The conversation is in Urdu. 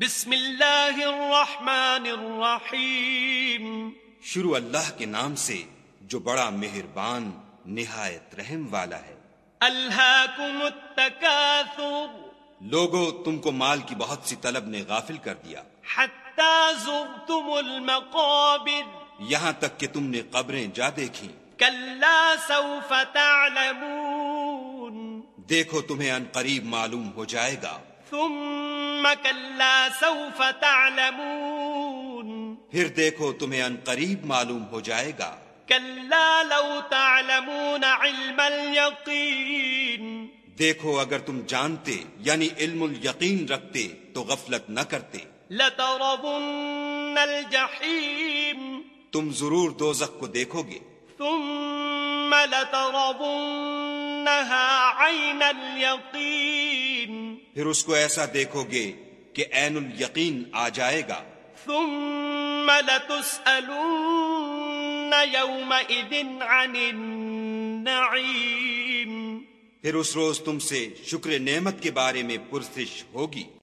بسم اللہ الرحمن الرحیم۔ شروع اللہ کے نام سے جو بڑا مہربان نہایت رحم والا ہے۔ الہاکم التکاثر۔ لوگو تم کو مال کی بہت سی طلب نے غافل کر دیا۔ حتی زرتم المقابر۔ یہاں تک کہ تم نے قبریں جا دیکھی کلا سوف تعلمون۔ دیکھو تمہیں ان قریب معلوم ہو جائے گا۔ ثم کلا سوف تعلمون. پھر دیکھو تمہیں ان قریب معلوم ہو جائے گا۔ کلا لو تعلمون علم دیکھو اگر تم جانتے یعنی علم الیقین رکھتے تو غفلت نہ کرتے۔ لترضن الجحیم. تم ضرور دوزخ کو دیکھو گے۔ ثم لترضنها عین الیقین۔ پھر اس کو ایسا دیکھو گے کہ عین الیقین آ جائے گا۔ ثم لتسألن يومئذ عن النعیم۔ پھر اس روز تم سے شکر نعمت کے بارے میں پرسش ہوگی۔